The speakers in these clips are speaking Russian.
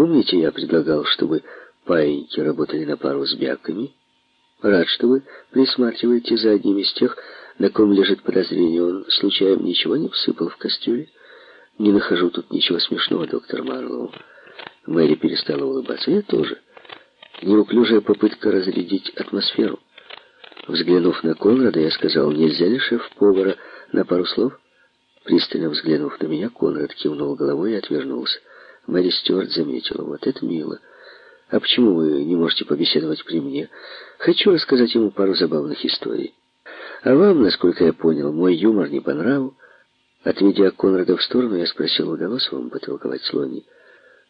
Помните, я предлагал, чтобы паиньки работали на пару с бяками? Рад, что вы присматриваете за одним из тех, на ком лежит подозрение. Он, случайно, ничего не всыпал в кастрюле? Не нахожу тут ничего смешного, доктор Марлоу. Мэри перестала улыбаться. Я тоже. Неуклюжая попытка разрядить атмосферу. Взглянув на Конрада, я сказал, нельзя ли шеф-повара на пару слов? Пристально взглянув на меня, Конрад кивнул головой и отвернулся. Мэри Стюарт заметила, вот это мило. А почему вы не можете побеседовать при мне? Хочу рассказать ему пару забавных историй. А вам, насколько я понял, мой юмор не по нраву. Отведя Конрада в сторону, я спросил, удалось вам потолковать с Лони?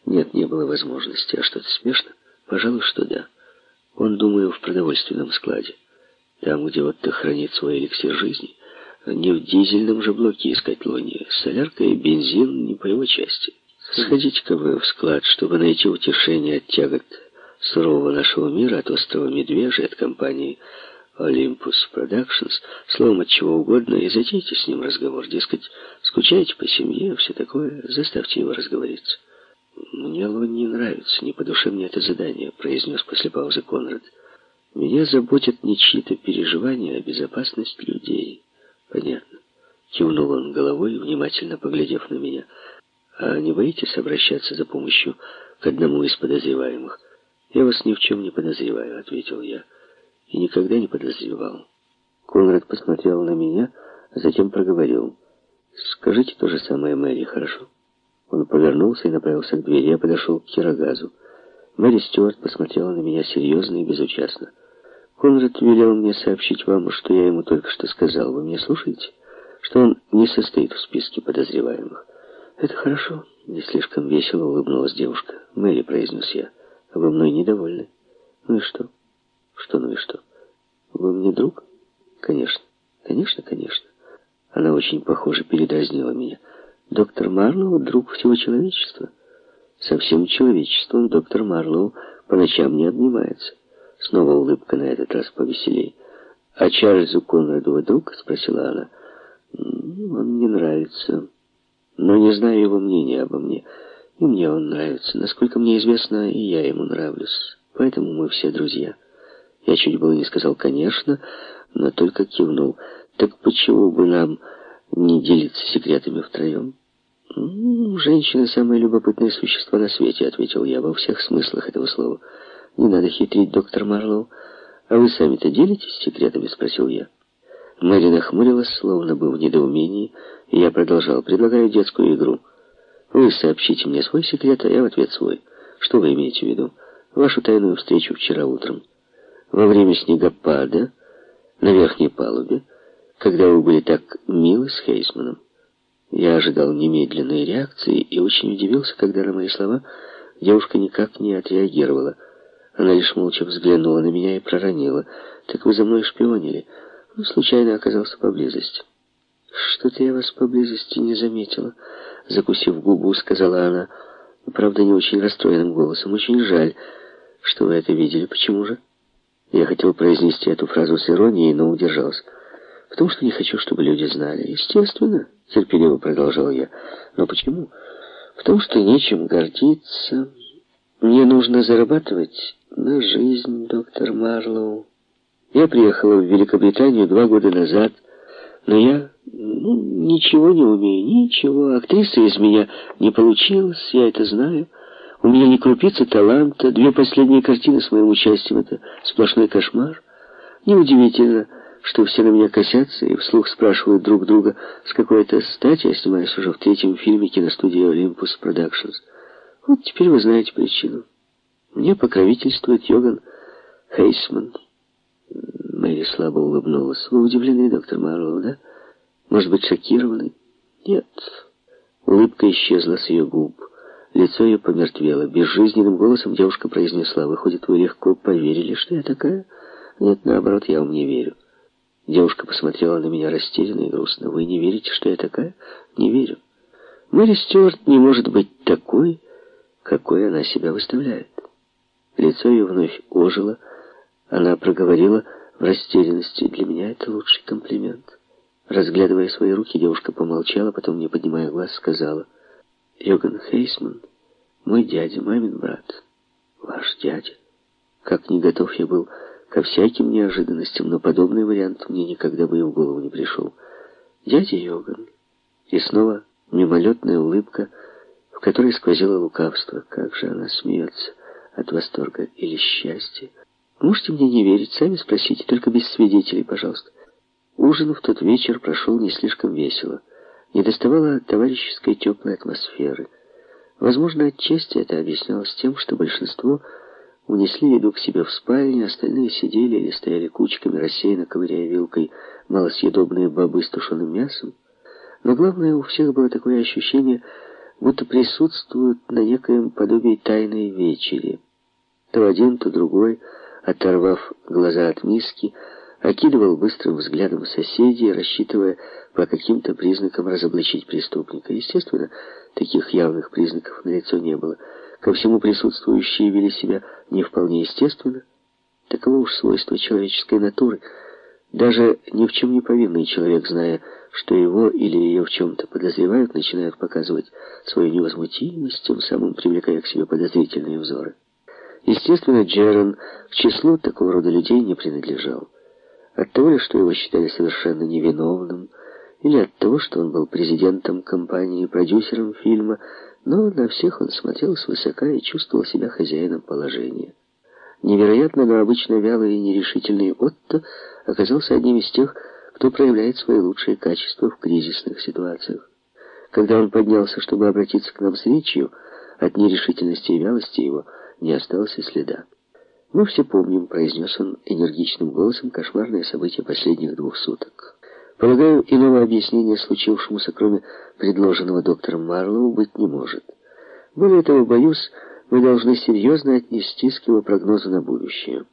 Нет, не было возможности. А что-то смешно? Пожалуй, что да. Он, думаю, в продовольственном складе. Там, где вот-то хранит свой эликсир жизни. Не в дизельном же блоке искать Лони. Солярка и бензин не по его части. Сходите-ка вы в склад, чтобы найти утешение от тягот сурового нашего мира, от острова Медвежья, от компании Olympus Productions, словом, от чего угодно, и затейте с ним разговор. Дескать, скучаете по семье, все такое, заставьте его разговориться. «Мне Лон не нравится, не по душе мне это задание», — произнес после паузы Конрад. «Меня заботят не чьи-то переживания, а безопасность людей». «Понятно». Кивнул он головой, внимательно поглядев на меня. «А не боитесь обращаться за помощью к одному из подозреваемых?» «Я вас ни в чем не подозреваю», — ответил я. «И никогда не подозревал». Конрад посмотрел на меня, а затем проговорил. «Скажите то же самое Мэри, хорошо?» Он повернулся и направился к двери. Я подошел к Кирогазу. Мэри Стюарт посмотрела на меня серьезно и безучастно. «Конрад велел мне сообщить вам, что я ему только что сказал. Вы меня слушаете? Что он не состоит в списке подозреваемых». «Это хорошо». Не слишком весело улыбнулась девушка. «Мэри», — произнес я, — «вы мной недовольны». «Ну и что?» «Что ну и что?» «Вы мне друг?» «Конечно, конечно, конечно». Она очень, похоже, передразнила меня. Доктор Марлоу — друг всего человечества. Со всем человечеством доктор Марлоу по ночам не обнимается. Снова улыбка на этот раз повеселей. «А Чарльзу Конраду вы друг?» — спросила она. «Он мне нравится, но не знаю его мнения обо мне. И мне он нравится. Насколько мне известно, и я ему нравлюсь. Поэтому мы все друзья». Я чуть было не сказал «конечно», но только кивнул. «Так почему бы нам не делиться секретами втроем?» «Женщины — самые любопытные существа на свете», — ответил я во всех смыслах этого слова. «Не надо хитрить, доктор Марлоу. А вы сами-то делитесь секретами?» — спросил я. Мэри нахмурилась, словно бы в недоумении, и я продолжал. «Предлагаю детскую игру. Вы сообщите мне свой секрет, а я в ответ свой. Что вы имеете в виду? Вашу тайную встречу вчера утром. Во время снегопада на верхней палубе, когда вы были так милы с Хейсманом». Я ожидал немедленной реакции и очень удивился, когда на мои слова девушка никак не отреагировала. Она лишь молча взглянула на меня и проронила. «Так вы за мной шпионили?» «Случайно оказался поблизости». «Что-то я вас поблизости не заметила», — закусив губу, сказала она. Правда, не очень расстроенным голосом. «Очень жаль, что вы это видели. Почему же?» Я хотел произнести эту фразу с иронией, но удержался. «Потому что не хочу, чтобы люди знали. Естественно» терпеливо продолжал я. Но почему? Потому что нечем гордиться. Мне нужно зарабатывать на жизнь, доктор Марлоу. Я приехала в Великобританию два года назад, но я ну, ничего не умею, ничего. Актриса из меня не получилась, я это знаю. У меня не крупица таланта. Две последние картины с моим участием — это сплошной кошмар. Неудивительно, что все на меня косятся и вслух спрашивают друг друга, с какой-то стати я снимаюсь уже в третьем фильме киностудии Olympus Productions. Вот теперь вы знаете причину. Мне покровительствует Йоган Хейсман. Мэри слабо улыбнулась. Вы удивлены, доктор Марроу, да? Может быть, шокированы? Нет. Улыбка исчезла с ее губ. Лицо ее помертвело. Безжизненным голосом девушка произнесла. Выходит, вы легко поверили, что я такая? Нет, наоборот, я вам не верю. Девушка посмотрела на меня растерянно и грустно. «Вы не верите, что я такая?» «Не верю. Мэри Стюарт не может быть такой, какой она себя выставляет». Лицо ее вновь ожило. Она проговорила в растерянности. «Для меня это лучший комплимент». Разглядывая свои руки, девушка помолчала, потом, не поднимая глаз, сказала. «Йоган Хейсман Мой дядя, мамин брат. Ваш дядя? Как не готов я был ко всяким неожиданностям, но подобный вариант мне никогда бы и в голову не пришел. Дядя Йоган. И снова мимолетная улыбка, в которой сквозило лукавство. Как же она смеется от восторга или счастья. Можете мне не верить, сами спросите, только без свидетелей, пожалуйста. Ужин в тот вечер прошел не слишком весело. Не доставало товарищеской теплой атмосферы. Возможно, отчасти это объяснялось тем, что большинство унесли еду к себе в спальне, остальные сидели или стояли кучками, рассеянно ковыряя вилкой малосъедобные бобы с тушеным мясом. Но главное, у всех было такое ощущение, будто присутствуют на некоем подобии тайной вечери. То один, то другой, оторвав глаза от миски, окидывал быстрым взглядом соседей, рассчитывая по каким-то признакам разоблачить преступника. Естественно, таких явных признаков на лицо не было. Ко всему присутствующие вели себя не вполне естественно. Таково уж свойство человеческой натуры. Даже ни в чем не повинный человек, зная, что его или ее в чем-то подозревают, начинает показывать свою невозмутимость, тем самым привлекая к себе подозрительные взоры. Естественно, Джерон к числу такого рода людей не принадлежал. От того ли, что его считали совершенно невиновным, или от того, что он был президентом компании, продюсером фильма, но на всех он смотрел свысока и чувствовал себя хозяином положения. Невероятно, но обычно вялый и нерешительный Отто оказался одним из тех, кто проявляет свои лучшие качества в кризисных ситуациях. Когда он поднялся, чтобы обратиться к нам с речью, от нерешительности и вялости его не осталось и следа. «Мы все помним», — произнес он энергичным голосом, кошмарное событие последних двух суток. Полагаю, иного объяснения случившемуся, кроме предложенного доктором Марлоу, быть не может. Более того, боюсь, мы должны серьезно отнестись к его прогнозу на будущее.